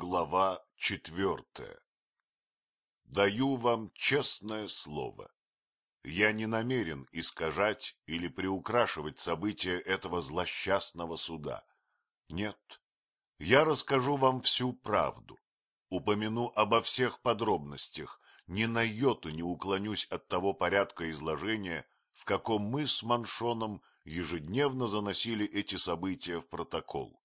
Глава четвертая Даю вам честное слово. Я не намерен искажать или приукрашивать события этого злосчастного суда. Нет, я расскажу вам всю правду, упомяну обо всех подробностях, ни на йоту не уклонюсь от того порядка изложения, в каком мы с Маншоном ежедневно заносили эти события в протокол.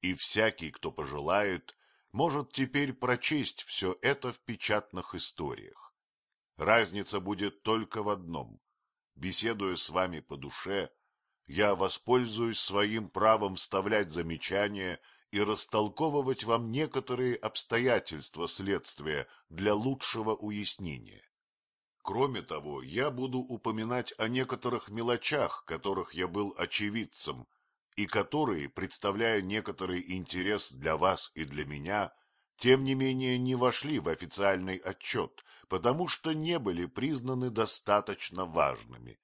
И всякий, кто пожелает, может теперь прочесть все это в печатных историях. Разница будет только в одном. Беседуя с вами по душе, я воспользуюсь своим правом вставлять замечания и растолковывать вам некоторые обстоятельства следствия для лучшего уяснения. Кроме того, я буду упоминать о некоторых мелочах, которых я был очевидцем, и которые, представляя некоторый интерес для вас и для меня, тем не менее не вошли в официальный отчет, потому что не были признаны достаточно важными.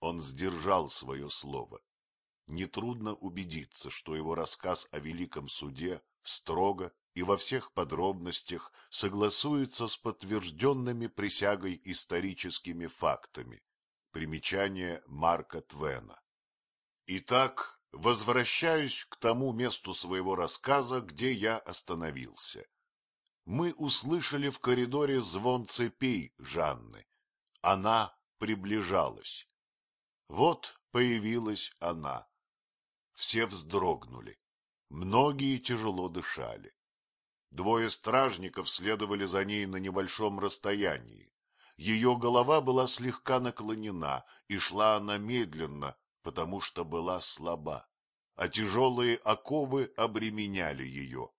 Он сдержал свое слово нетрудно убедиться, что его рассказ о Великом Суде строго и во всех подробностях согласуется с подтвержденными присягой историческими фактами. Примечание Марка Твена. Итак, возвращаюсь к тому месту своего рассказа, где я остановился. Мы услышали в коридоре звон цепей Жанны. Она приближалась. Вот появилась она. Все вздрогнули. Многие тяжело дышали. Двое стражников следовали за ней на небольшом расстоянии. Ее голова была слегка наклонена, и шла она медленно, потому что была слаба, а тяжелые оковы обременяли ее.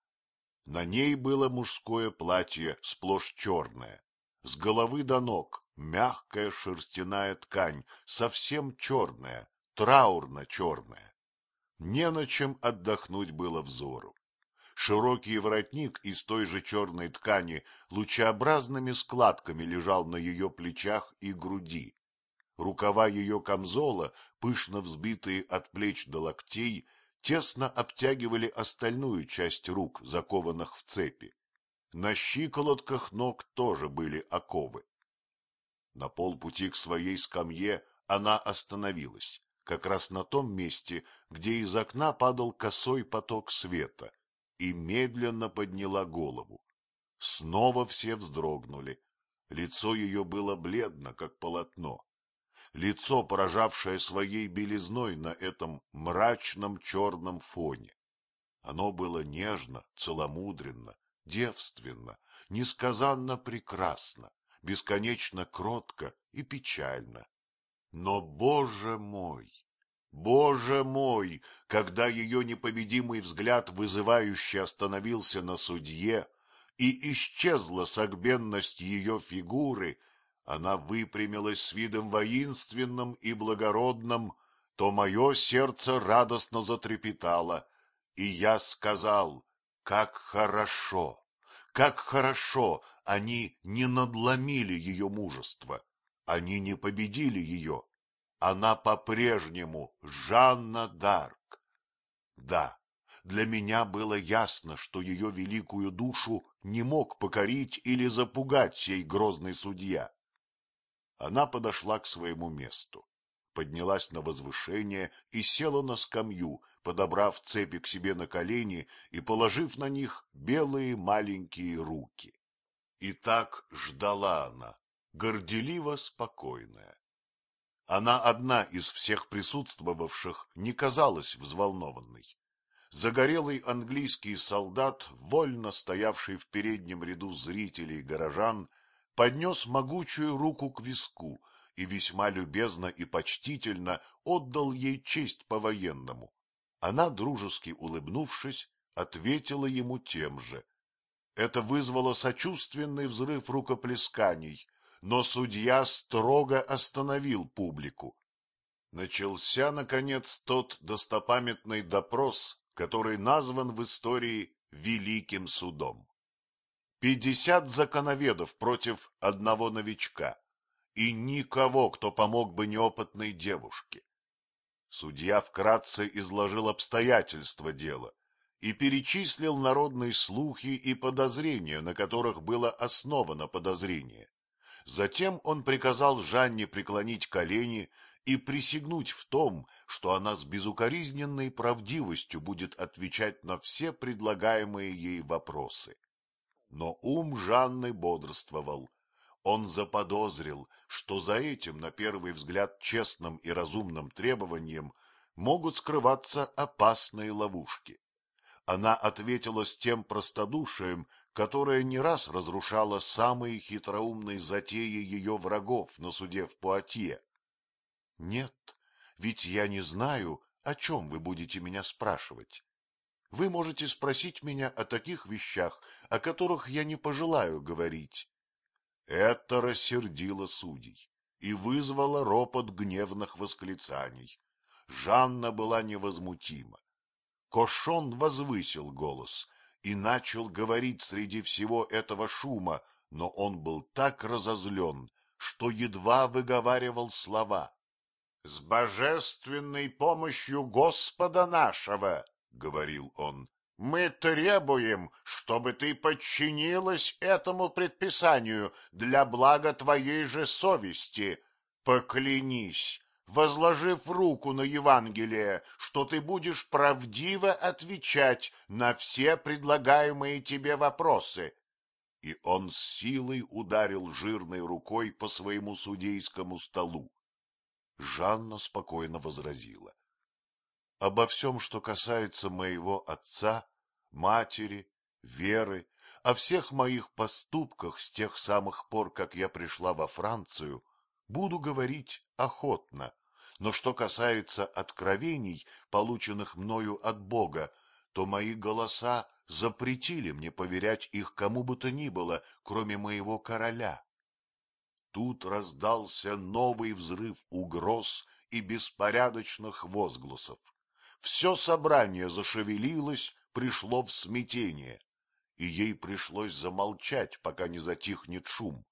На ней было мужское платье, сплошь черное, с головы до ног мягкая шерстяная ткань, совсем черная, траурно-черная. Не на чем отдохнуть было взору. Широкий воротник из той же черной ткани лучеобразными складками лежал на ее плечах и груди. Рукава ее камзола, пышно взбитые от плеч до локтей, тесно обтягивали остальную часть рук, закованных в цепи. На щиколотках ног тоже были оковы. На полпути к своей скамье она остановилась как раз на том месте, где из окна падал косой поток света, и медленно подняла голову. Снова все вздрогнули. Лицо ее было бледно, как полотно. Лицо, поражавшее своей белизной на этом мрачном черном фоне. Оно было нежно, целомудренно, девственно, несказанно прекрасно, бесконечно кротко и печально. Но, боже мой, боже мой, когда ее непобедимый взгляд вызывающе остановился на судье, и исчезла согбенность ее фигуры, она выпрямилась с видом воинственным и благородным, то мое сердце радостно затрепетало, и я сказал, как хорошо, как хорошо они не надломили ее мужество. Они не победили ее. Она по-прежнему Жанна Дарк. Да, для меня было ясно, что ее великую душу не мог покорить или запугать сей грозный судья. Она подошла к своему месту, поднялась на возвышение и села на скамью, подобрав цепи к себе на колени и положив на них белые маленькие руки. И так ждала она, горделиво спокойная. Она одна из всех присутствовавших не казалась взволнованной. Загорелый английский солдат, вольно стоявший в переднем ряду зрителей и горожан, поднес могучую руку к виску и весьма любезно и почтительно отдал ей честь по-военному. Она, дружески улыбнувшись, ответила ему тем же. Это вызвало сочувственный взрыв рукоплесканий, но судья строго остановил публику. Начался, наконец, тот достопамятный допрос, который назван в истории Великим судом. Пятьдесят законоведов против одного новичка, и никого, кто помог бы неопытной девушке. Судья вкратце изложил обстоятельства дела, и перечислил народные слухи и подозрения, на которых было основано подозрение. Затем он приказал Жанне преклонить колени и присягнуть в том, что она с безукоризненной правдивостью будет отвечать на все предлагаемые ей вопросы. Но ум Жанны бодрствовал. Он заподозрил, что за этим, на первый взгляд, честным и разумным требованием могут скрываться опасные ловушки. Она ответила с тем простодушием, которое не раз разрушало самые хитроумные затеи ее врагов на суде в Пуатье. — Нет, ведь я не знаю, о чем вы будете меня спрашивать. Вы можете спросить меня о таких вещах, о которых я не пожелаю говорить. Это рассердило судей и вызвало ропот гневных восклицаний. Жанна была невозмутима. Кошон возвысил голос и начал говорить среди всего этого шума, но он был так разозлен, что едва выговаривал слова. — С божественной помощью Господа нашего, — говорил он, — мы требуем, чтобы ты подчинилась этому предписанию для блага твоей же совести. Поклянись, возложив руку на Евангелие, что ты будешь правдиво отвечать на все предлагаемые тебе вопросы. И он с силой ударил жирной рукой по своему судейскому столу. Жанна спокойно возразила. — Обо всем, что касается моего отца, матери, веры, о всех моих поступках с тех самых пор, как я пришла во Францию, буду говорить охотно, но что касается откровений, полученных мною от Бога, то мои голоса запретили мне поверять их кому бы то ни было, кроме моего короля. Тут раздался новый взрыв угроз и беспорядочных возгласов. Все собрание зашевелилось, пришло в смятение, и ей пришлось замолчать, пока не затихнет шум.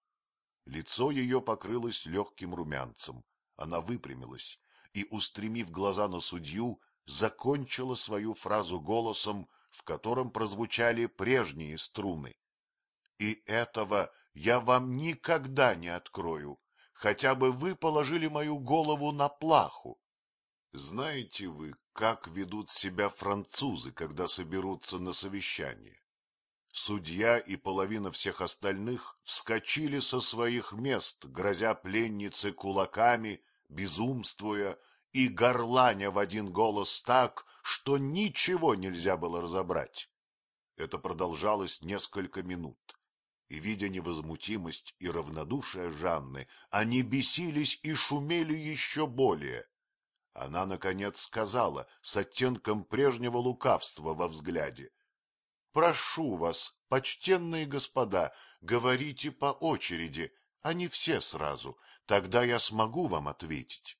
Лицо ее покрылось легким румянцем. Она выпрямилась и, устремив глаза на судью, закончила свою фразу голосом, в котором прозвучали прежние струны. — И этого я вам никогда не открою, хотя бы вы положили мою голову на плаху. Знаете вы, как ведут себя французы, когда соберутся на совещание? Судья и половина всех остальных вскочили со своих мест, грозя пленнице кулаками, безумствуя и горланя в один голос так, что ничего нельзя было разобрать. Это продолжалось несколько минут, и, видя невозмутимость и равнодушие Жанны, они бесились и шумели еще более. Она, наконец, сказала с оттенком прежнего лукавства во взгляде. — Прошу вас, почтенные господа, говорите по очереди, а не все сразу, тогда я смогу вам ответить.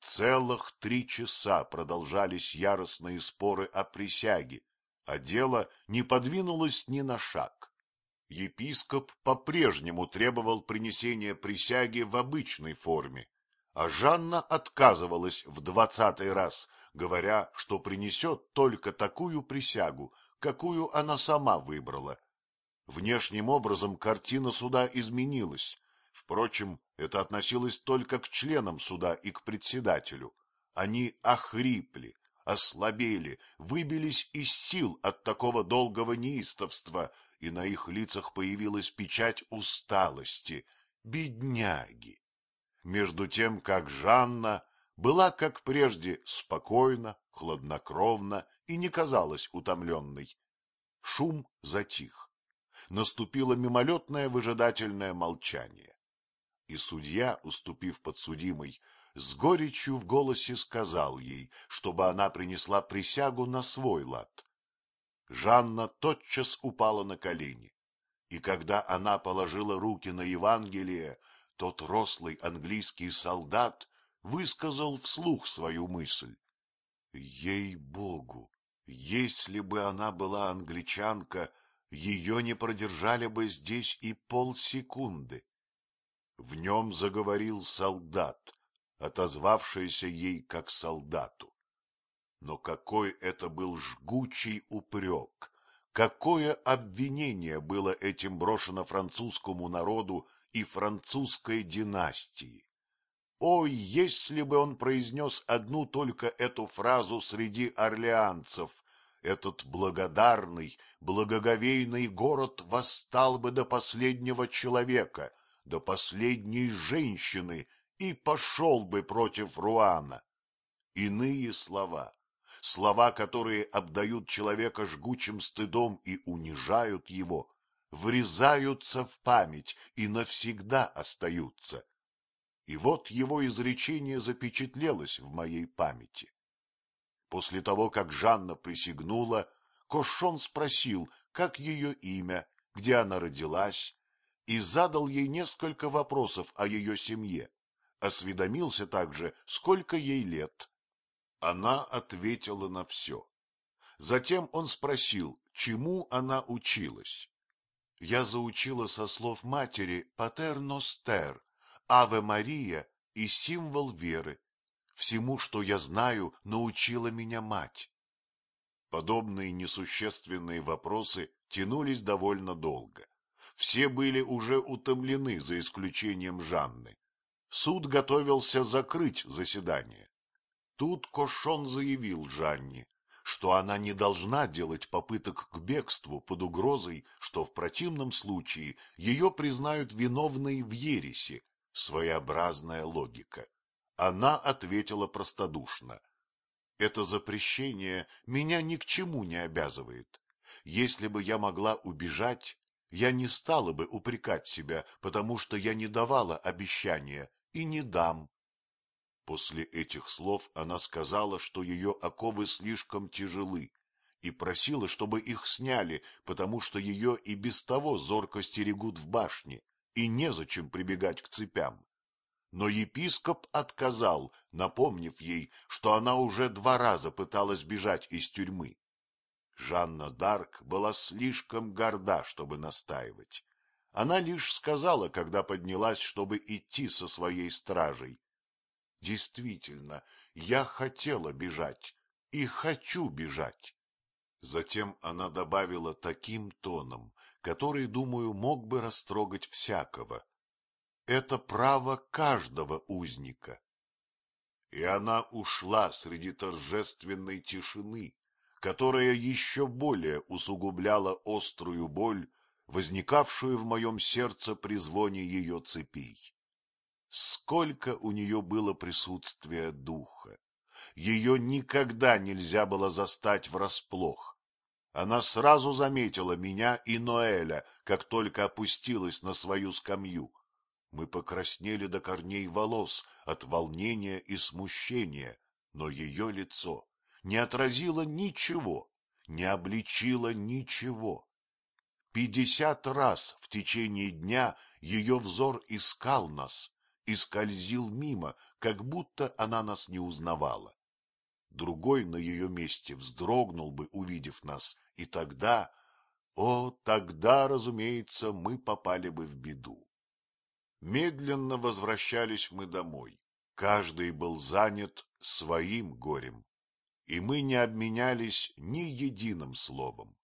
Целых три часа продолжались яростные споры о присяге, а дело не подвинулось ни на шаг. Епископ по-прежнему требовал принесения присяги в обычной форме, а Жанна отказывалась в двадцатый раз, говоря, что принесет только такую присягу, какую она сама выбрала. Внешним образом картина суда изменилась. Впрочем, это относилось только к членам суда и к председателю. Они охрипли, ослабели, выбились из сил от такого долгого неистовства, и на их лицах появилась печать усталости. Бедняги! Между тем как Жанна была, как прежде, спокойна, хладнокровна и не казалась утомленной. Шум затих. Наступило мимолетное выжидательное молчание. И судья, уступив подсудимой, с горечью в голосе сказал ей, чтобы она принесла присягу на свой лад. Жанна тотчас упала на колени, и когда она положила руки на Евангелие, тот рослый английский солдат высказал вслух свою мысль. Ей-богу, если бы она была англичанка, ее не продержали бы здесь и полсекунды. В нем заговорил солдат, отозвавшийся ей как солдату. Но какой это был жгучий упрек! Какое обвинение было этим брошено французскому народу и французской династии! Ой, если бы он произнес одну только эту фразу среди орлеанцев, этот благодарный, благоговейный город восстал бы до последнего человека, до последней женщины и пошел бы против Руана. Иные слова, слова, которые обдают человека жгучим стыдом и унижают его, врезаются в память и навсегда остаются. И вот его изречение запечатлелось в моей памяти. После того, как Жанна присягнула, Кошон спросил, как ее имя, где она родилась, и задал ей несколько вопросов о ее семье. Осведомился также, сколько ей лет. Она ответила на все. Затем он спросил, чему она училась. Я заучила со слов матери «Патер Ностер», Аве Мария и символ веры. Всему, что я знаю, научила меня мать. Подобные несущественные вопросы тянулись довольно долго. Все были уже утомлены, за исключением Жанны. Суд готовился закрыть заседание. Тут Кошон заявил Жанне, что она не должна делать попыток к бегству под угрозой, что в противном случае ее признают виновной в ересе своеобразная логика. Она ответила простодушно. Это запрещение меня ни к чему не обязывает. Если бы я могла убежать, я не стала бы упрекать себя, потому что я не давала обещания и не дам. После этих слов она сказала, что ее оковы слишком тяжелы, и просила, чтобы их сняли, потому что ее и без того зорко стерегут в башне и незачем прибегать к цепям. Но епископ отказал, напомнив ей, что она уже два раза пыталась бежать из тюрьмы. Жанна Дарк была слишком горда, чтобы настаивать. Она лишь сказала, когда поднялась, чтобы идти со своей стражей. Действительно, я хотела бежать и хочу бежать. Затем она добавила таким тоном, который, думаю, мог бы растрогать всякого. Это право каждого узника. И она ушла среди торжественной тишины, которая еще более усугубляла острую боль, возникавшую в моем сердце при звоне ее цепей. Сколько у нее было присутствия духа! Ее никогда нельзя было застать врасплох. Она сразу заметила меня и Ноэля, как только опустилась на свою скамью. Мы покраснели до корней волос от волнения и смущения, но ее лицо не отразило ничего, не обличило ничего. Пятьдесят раз в течение дня ее взор искал нас и скользил мимо, как будто она нас не узнавала другой на ее месте вздрогнул бы, увидев нас, и тогда, о, тогда, разумеется, мы попали бы в беду. Медленно возвращались мы домой. Каждый был занят своим горем, и мы не обменялись ни единым словом.